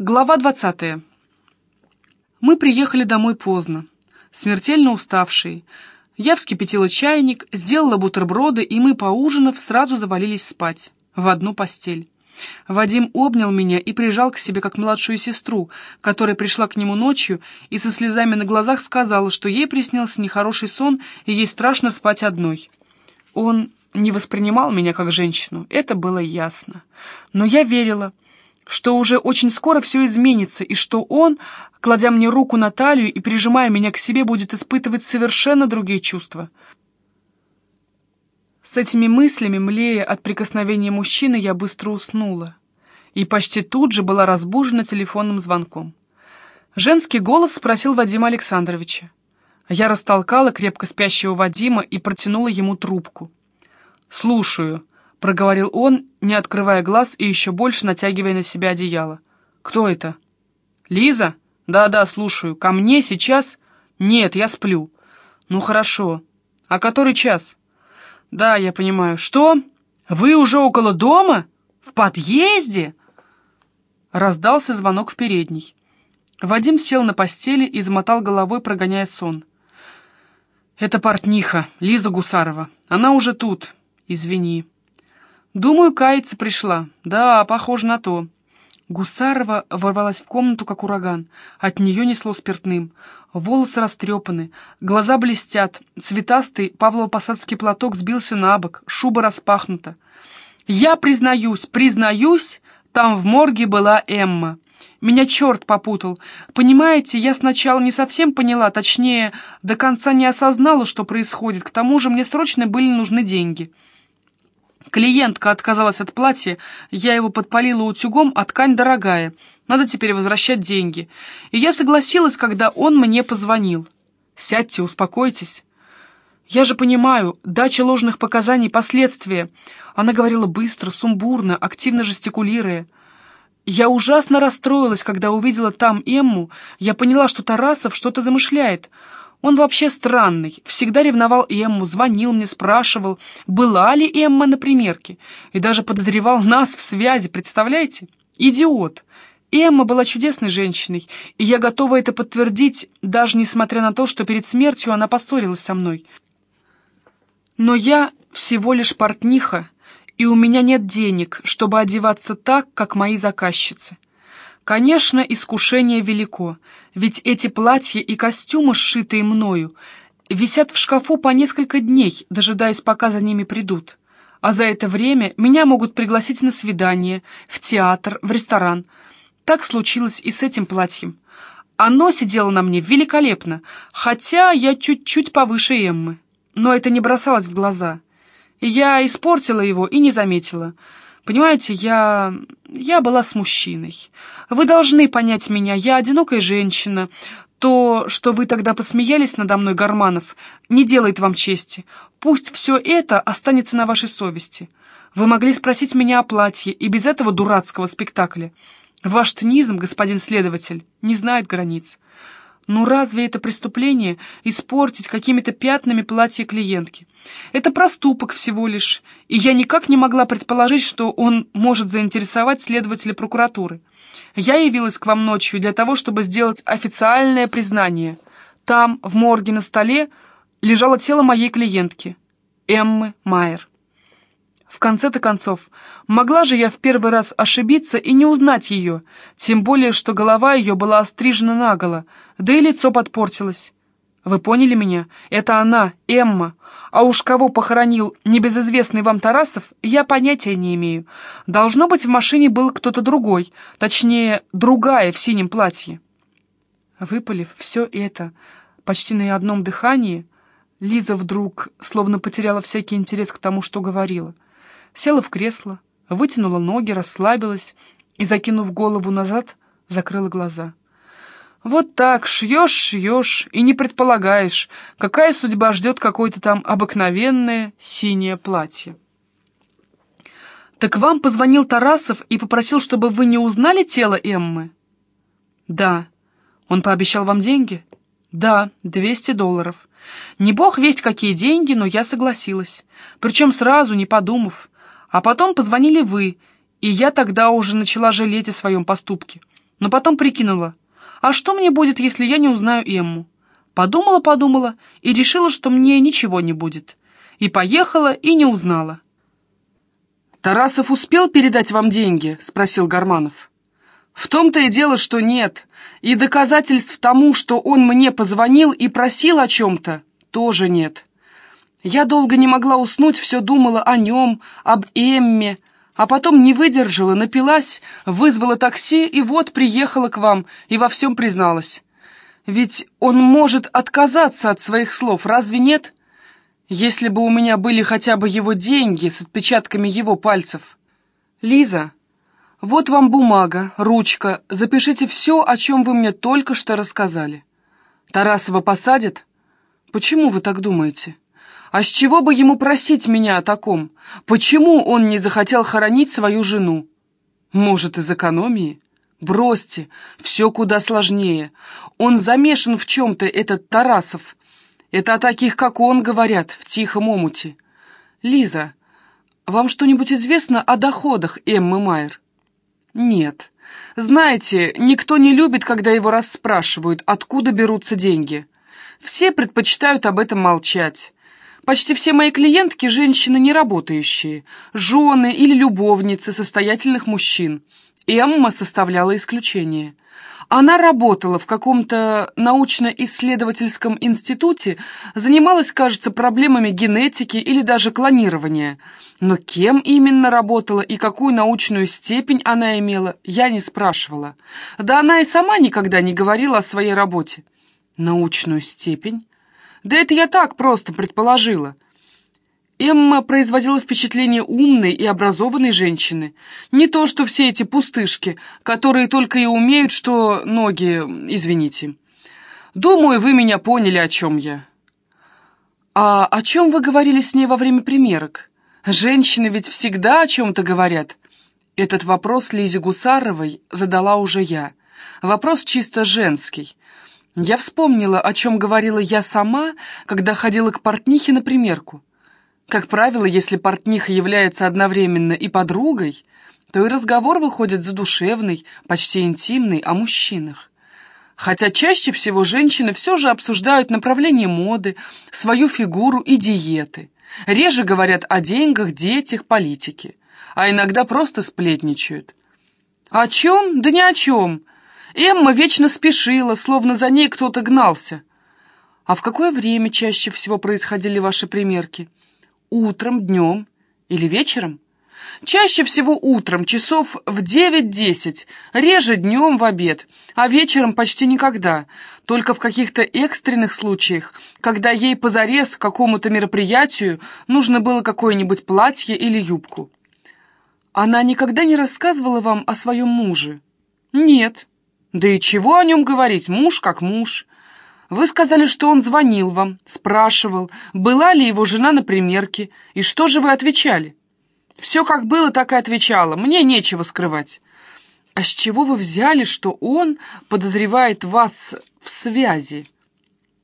Глава 20. Мы приехали домой поздно, смертельно уставшие. Я вскипятила чайник, сделала бутерброды, и мы, поужинав, сразу завалились спать, в одну постель. Вадим обнял меня и прижал к себе как младшую сестру, которая пришла к нему ночью и со слезами на глазах сказала, что ей приснился нехороший сон и ей страшно спать одной. Он не воспринимал меня как женщину, это было ясно. Но я верила, что уже очень скоро все изменится, и что он, кладя мне руку на талию и прижимая меня к себе, будет испытывать совершенно другие чувства. С этими мыслями, млея от прикосновения мужчины, я быстро уснула. И почти тут же была разбужена телефонным звонком. Женский голос спросил Вадима Александровича. Я растолкала крепко спящего Вадима и протянула ему трубку. «Слушаю», — проговорил он, не открывая глаз и еще больше натягивая на себя одеяло. «Кто это?» «Лиза? Да-да, слушаю. Ко мне сейчас?» «Нет, я сплю». «Ну хорошо. А который час?» «Да, я понимаю. Что? Вы уже около дома? В подъезде?» Раздался звонок в передней. Вадим сел на постели и замотал головой, прогоняя сон. «Это портниха, Лиза Гусарова. Она уже тут. Извини». «Думаю, каяться пришла. Да, похоже на то». Гусарова ворвалась в комнату, как ураган. От нее несло спиртным. Волосы растрепаны, глаза блестят, цветастый павлово-посадский платок сбился на бок, шуба распахнута. «Я признаюсь, признаюсь, там в морге была Эмма. Меня черт попутал. Понимаете, я сначала не совсем поняла, точнее, до конца не осознала, что происходит. К тому же мне срочно были нужны деньги». Клиентка отказалась от платья, я его подпалила утюгом, а ткань дорогая. Надо теперь возвращать деньги. И я согласилась, когда он мне позвонил. Сядьте, успокойтесь. Я же понимаю, дача ложных показаний — последствия. Она говорила быстро, сумбурно, активно жестикулируя. Я ужасно расстроилась, когда увидела там Эмму. Я поняла, что Тарасов что-то замышляет. Он вообще странный, всегда ревновал Эмму, звонил мне, спрашивал, была ли Эмма на примерке, и даже подозревал нас в связи, представляете? Идиот. Эмма была чудесной женщиной, и я готова это подтвердить, даже несмотря на то, что перед смертью она поссорилась со мной. Но я всего лишь портниха, и у меня нет денег, чтобы одеваться так, как мои заказчицы. Конечно, искушение велико, ведь эти платья и костюмы, сшитые мною, висят в шкафу по несколько дней, дожидаясь, пока за ними придут. А за это время меня могут пригласить на свидание, в театр, в ресторан. Так случилось и с этим платьем. Оно сидело на мне великолепно, хотя я чуть-чуть повыше Эммы. Но это не бросалось в глаза. Я испортила его и не заметила. Понимаете, я... я была с мужчиной. Вы должны понять меня, я одинокая женщина. То, что вы тогда посмеялись надо мной, Гарманов, не делает вам чести. Пусть все это останется на вашей совести. Вы могли спросить меня о платье и без этого дурацкого спектакля. Ваш цинизм, господин следователь, не знает границ. Ну разве это преступление испортить какими-то пятнами платье клиентки? Это проступок всего лишь, и я никак не могла предположить, что он может заинтересовать следователя прокуратуры. Я явилась к вам ночью для того, чтобы сделать официальное признание. Там, в морге на столе, лежало тело моей клиентки, Эммы Майер. В конце-то концов, могла же я в первый раз ошибиться и не узнать ее, тем более, что голова ее была острижена наголо, да и лицо подпортилось. Вы поняли меня? Это она, Эмма. А уж кого похоронил небезызвестный вам Тарасов, я понятия не имею. Должно быть, в машине был кто-то другой, точнее, другая в синем платье. Выпалив все это почти на одном дыхании, Лиза вдруг словно потеряла всякий интерес к тому, что говорила села в кресло, вытянула ноги, расслабилась и, закинув голову назад, закрыла глаза. Вот так, шьешь, шьешь, и не предполагаешь, какая судьба ждет какое-то там обыкновенное синее платье. «Так вам позвонил Тарасов и попросил, чтобы вы не узнали тело Эммы?» «Да». «Он пообещал вам деньги?» «Да, 200 долларов. Не бог весть какие деньги, но я согласилась. Причем сразу, не подумав. А потом позвонили вы, и я тогда уже начала жалеть о своем поступке. но потом прикинула, а что мне будет, если я не узнаю Эмму? Подумала-подумала и решила, что мне ничего не будет. И поехала, и не узнала. «Тарасов успел передать вам деньги?» — спросил Гарманов. «В том-то и дело, что нет. И доказательств тому, что он мне позвонил и просил о чем-то, тоже нет. Я долго не могла уснуть, все думала о нем, об Эмме, а потом не выдержала, напилась, вызвала такси и вот приехала к вам и во всем призналась. Ведь он может отказаться от своих слов, разве нет?» Если бы у меня были хотя бы его деньги с отпечатками его пальцев. Лиза, вот вам бумага, ручка, запишите все, о чем вы мне только что рассказали. Тарасова посадят? Почему вы так думаете? А с чего бы ему просить меня о таком? Почему он не захотел хоронить свою жену? Может, из экономии? Бросьте, все куда сложнее. Он замешан в чем-то, этот Тарасов. Это о таких, как он, говорят, в тихом омуте. Лиза, вам что-нибудь известно о доходах Эммы Майер? Нет. Знаете, никто не любит, когда его расспрашивают, откуда берутся деньги. Все предпочитают об этом молчать. Почти все мои клиентки – женщины неработающие, жены или любовницы состоятельных мужчин. Эмма составляла исключение – она работала в каком-то научно-исследовательском институте, занималась, кажется, проблемами генетики или даже клонирования. Но кем именно работала и какую научную степень она имела, я не спрашивала. Да она и сама никогда не говорила о своей работе. Научную степень? Да это я так просто предположила. Эмма производила впечатление умной и образованной женщины. Не то, что все эти пустышки, которые только и умеют, что ноги, извините. Думаю, вы меня поняли, о чем я. А о чем вы говорили с ней во время примерок? Женщины ведь всегда о чем-то говорят. Этот вопрос Лизе Гусаровой задала уже я. Вопрос чисто женский. Я вспомнила, о чем говорила я сама, когда ходила к портнихе на примерку. Как правило, если портниха является одновременно и подругой, то и разговор выходит задушевный, почти интимный о мужчинах. Хотя чаще всего женщины все же обсуждают направление моды, свою фигуру и диеты. Реже говорят о деньгах, детях, политике. А иногда просто сплетничают. О чем? Да ни о чем. Эмма вечно спешила, словно за ней кто-то гнался. А в какое время чаще всего происходили ваши примерки? Утром, днем или вечером? Чаще всего утром, часов в 9-10, реже днем в обед, а вечером почти никогда, только в каких-то экстренных случаях, когда ей позарез к какому-то мероприятию нужно было какое-нибудь платье или юбку. Она никогда не рассказывала вам о своем муже? Нет. Да и чего о нем говорить, муж как муж. Вы сказали, что он звонил вам, спрашивал, была ли его жена на примерке, и что же вы отвечали? Все как было, так и отвечала, мне нечего скрывать. А с чего вы взяли, что он подозревает вас в связи?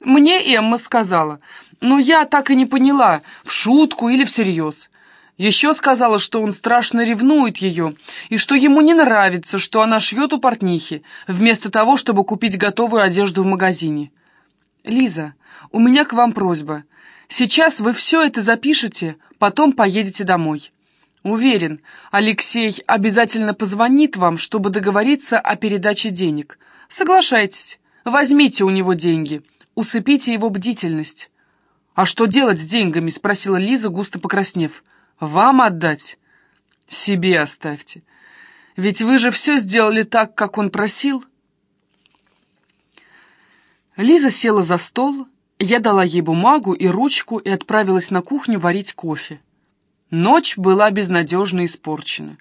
Мне Эмма сказала, но я так и не поняла, в шутку или всерьез. Еще сказала, что он страшно ревнует ее, и что ему не нравится, что она шьет у портнихи, вместо того, чтобы купить готовую одежду в магазине. «Лиза, у меня к вам просьба. Сейчас вы все это запишете, потом поедете домой. Уверен, Алексей обязательно позвонит вам, чтобы договориться о передаче денег. Соглашайтесь, возьмите у него деньги, усыпите его бдительность». «А что делать с деньгами?» — спросила Лиза, густо покраснев. «Вам отдать?» «Себе оставьте. Ведь вы же все сделали так, как он просил». Лиза села за стол, я дала ей бумагу и ручку и отправилась на кухню варить кофе. Ночь была безнадежно испорчена.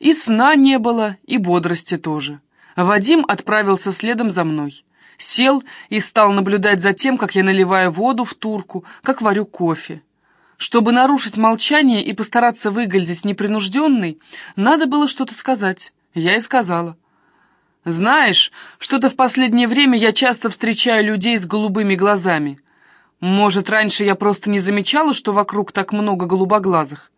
И сна не было, и бодрости тоже. Вадим отправился следом за мной. Сел и стал наблюдать за тем, как я наливаю воду в турку, как варю кофе. Чтобы нарушить молчание и постараться выглядеть непринужденной, надо было что-то сказать. Я и сказала. Знаешь, что-то в последнее время я часто встречаю людей с голубыми глазами. Может, раньше я просто не замечала, что вокруг так много голубоглазых?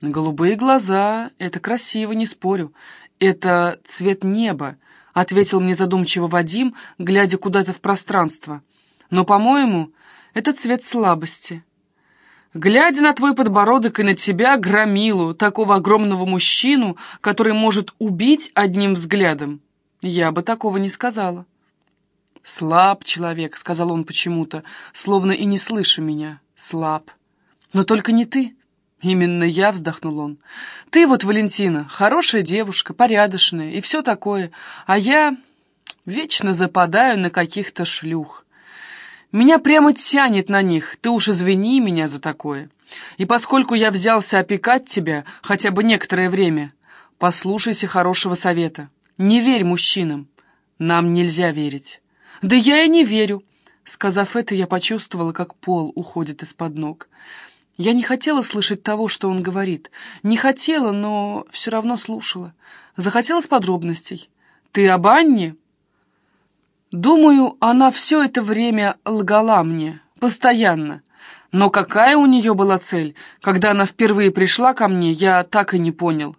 Голубые глаза — это красиво, не спорю. Это цвет неба, — ответил мне задумчиво Вадим, глядя куда-то в пространство. «Но, по-моему, это цвет слабости. Глядя на твой подбородок и на тебя, громилу, такого огромного мужчину, который может убить одним взглядом, я бы такого не сказала». «Слаб человек», — сказал он почему-то, словно и не слыша меня. «Слаб. Но только не ты». «Именно я», — вздохнул он. «Ты вот, Валентина, хорошая девушка, порядочная и все такое, а я вечно западаю на каких-то шлюх. Меня прямо тянет на них, ты уж извини меня за такое. И поскольку я взялся опекать тебя хотя бы некоторое время, послушайся хорошего совета. Не верь мужчинам. Нам нельзя верить». «Да я и не верю». Сказав это, я почувствовала, как пол уходит из-под ног. Я не хотела слышать того, что он говорит. Не хотела, но все равно слушала. Захотелось подробностей. «Ты об Анне?» Думаю, она все это время лгала мне. Постоянно. Но какая у нее была цель? Когда она впервые пришла ко мне, я так и не понял.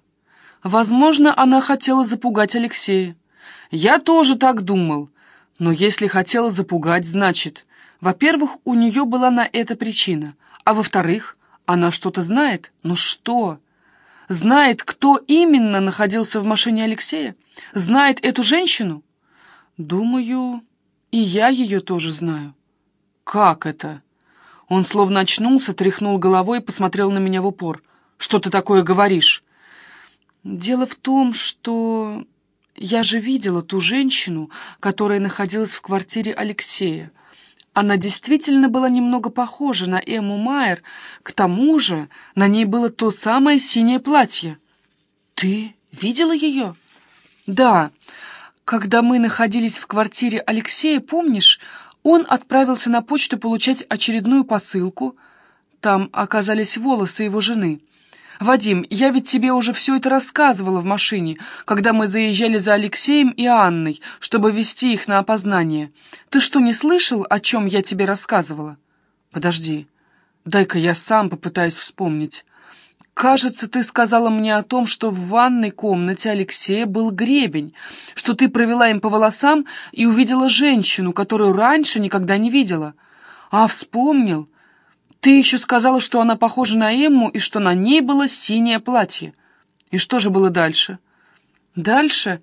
Возможно, она хотела запугать Алексея. Я тоже так думал. Но если хотела запугать, значит... Во-первых, у нее была на это причина. А во-вторых, она что-то знает. Но что? Знает, кто именно находился в машине Алексея? Знает эту женщину? Думаю, и я ее тоже знаю. Как это? Он словно очнулся, тряхнул головой и посмотрел на меня в упор. Что ты такое говоришь? Дело в том, что я же видела ту женщину, которая находилась в квартире Алексея. Она действительно была немного похожа на Эмму Майер. К тому же на ней было то самое синее платье. Ты видела ее? Да. Когда мы находились в квартире Алексея, помнишь, он отправился на почту получать очередную посылку. Там оказались волосы его жены. «Вадим, я ведь тебе уже все это рассказывала в машине, когда мы заезжали за Алексеем и Анной, чтобы вести их на опознание. Ты что, не слышал, о чем я тебе рассказывала?» «Подожди, дай-ка я сам попытаюсь вспомнить. Кажется, ты сказала мне о том, что в ванной комнате Алексея был гребень, что ты провела им по волосам и увидела женщину, которую раньше никогда не видела. А, вспомнил, ты еще сказала, что она похожа на Эмму и что на ней было синее платье. И что же было дальше? Дальше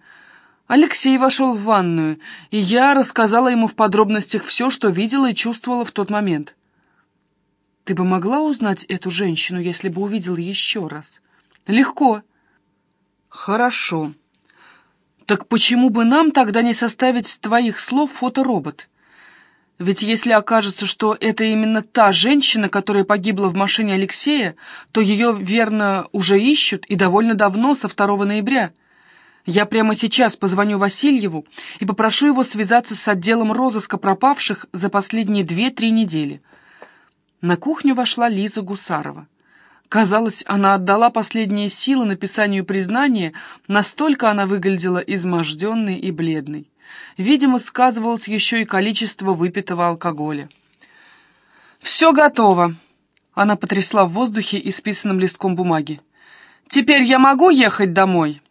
Алексей вошел в ванную, и я рассказала ему в подробностях все, что видела и чувствовала в тот момент. Ты бы могла узнать эту женщину, если бы увидела еще раз? Легко. Хорошо. Так почему бы нам тогда не составить с твоих слов фоторобот? Ведь если окажется, что это именно та женщина, которая погибла в машине Алексея, то ее, верно, уже ищут и довольно давно, со 2 ноября. Я прямо сейчас позвоню Васильеву и попрошу его связаться с отделом розыска пропавших за последние две-три недели. На кухню вошла Лиза Гусарова. Казалось, она отдала последние силы написанию признания, настолько она выглядела изможденной и бледной. Видимо, сказывалось еще и количество выпитого алкоголя. «Все готово!» Она потрясла в воздухе исписанным листком бумаги. «Теперь я могу ехать домой?»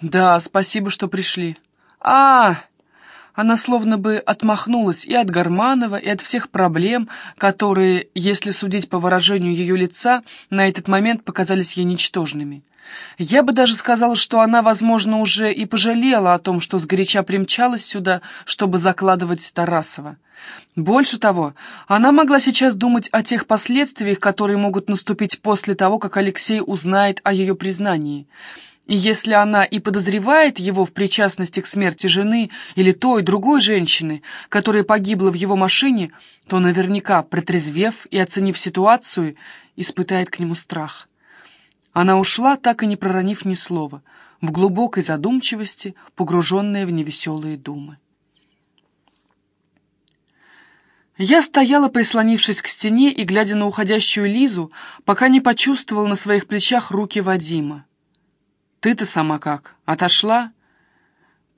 «Да, спасибо, что пришли». «А, она словно бы отмахнулась и от Гарманова, и от всех проблем, которые, если судить по выражению ее лица, на этот момент показались ей ничтожными. Я бы даже сказала, что она, возможно, уже и пожалела о том, что сгоряча примчалась сюда, чтобы закладывать Тарасова. Больше того, она могла сейчас думать о тех последствиях, которые могут наступить после того, как Алексей узнает о ее признании. И если она и подозревает его в причастности к смерти жены или той, другой женщины, которая погибла в его машине, то наверняка, протрезвев и оценив ситуацию, испытает к нему страх. Она ушла, так и не проронив ни слова, в глубокой задумчивости, погруженная в невеселые думы. Я стояла, прислонившись к стене и глядя на уходящую Лизу, пока не почувствовал на своих плечах руки Вадима. «Ты-то сама как? Отошла?»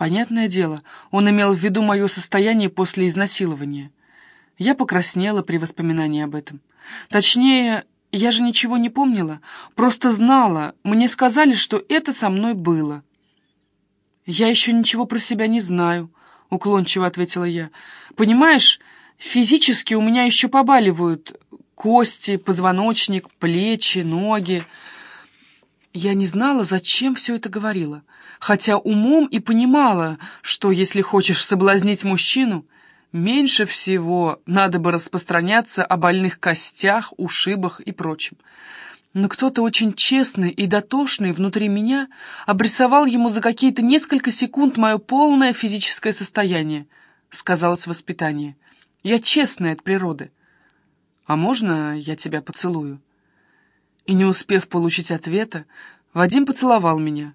Понятное дело, он имел в виду мое состояние после изнасилования. Я покраснела при воспоминании об этом. Точнее, я же ничего не помнила, просто знала, мне сказали, что это со мной было. «Я еще ничего про себя не знаю», — уклончиво ответила я. «Понимаешь, физически у меня еще побаливают кости, позвоночник, плечи, ноги». Я не знала, зачем все это говорила, хотя умом и понимала, что если хочешь соблазнить мужчину, меньше всего надо бы распространяться о больных костях, ушибах и прочем. Но кто-то очень честный и дотошный внутри меня обрисовал ему за какие-то несколько секунд мое полное физическое состояние, сказалось воспитание. Я честная от природы. А можно я тебя поцелую? И не успев получить ответа, Вадим поцеловал меня.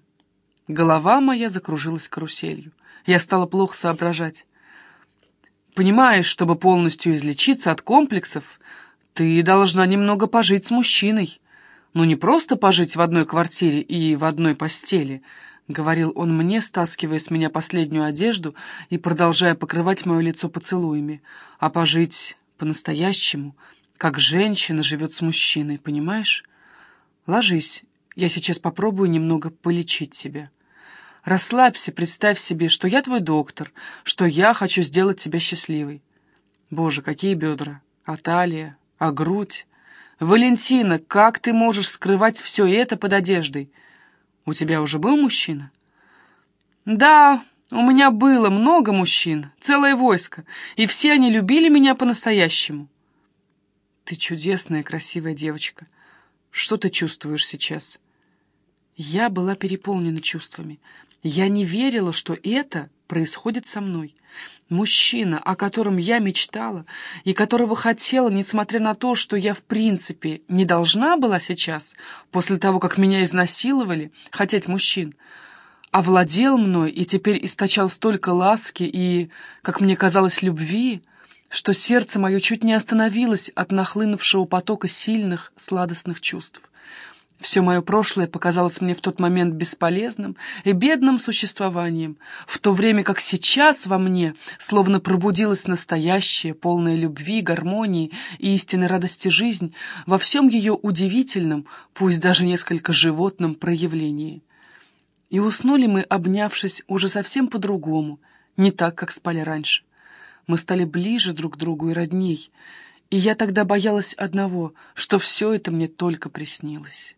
Голова моя закружилась каруселью. Я стала плохо соображать. Понимаешь, чтобы полностью излечиться от комплексов, ты должна немного пожить с мужчиной. Ну, не просто пожить в одной квартире и в одной постели, — говорил он мне, стаскивая с меня последнюю одежду и продолжая покрывать мое лицо поцелуями, а пожить по-настоящему, как женщина живет с мужчиной, понимаешь? Ложись, я сейчас попробую немного полечить тебя. Расслабься, представь себе, что я твой доктор, что я хочу сделать тебя счастливой. Боже, какие бедра, а талия, а грудь. Валентина, как ты можешь скрывать все это под одеждой? У тебя уже был мужчина? Да, у меня было много мужчин, целое войско, и все они любили меня по-настоящему. Ты чудесная, красивая девочка. Что ты чувствуешь сейчас?» Я была переполнена чувствами. Я не верила, что это происходит со мной. Мужчина, о котором я мечтала и которого хотела, несмотря на то, что я в принципе не должна была сейчас, после того, как меня изнасиловали, хотеть мужчин, овладел мной и теперь источал столько ласки и, как мне казалось, любви, что сердце мое чуть не остановилось от нахлынувшего потока сильных, сладостных чувств. Все мое прошлое показалось мне в тот момент бесполезным и бедным существованием, в то время как сейчас во мне словно пробудилась настоящая, полная любви, гармонии и истинной радости жизнь во всем ее удивительном, пусть даже несколько животном проявлении. И уснули мы, обнявшись, уже совсем по-другому, не так, как спали раньше. Мы стали ближе друг к другу и родней, и я тогда боялась одного, что все это мне только приснилось.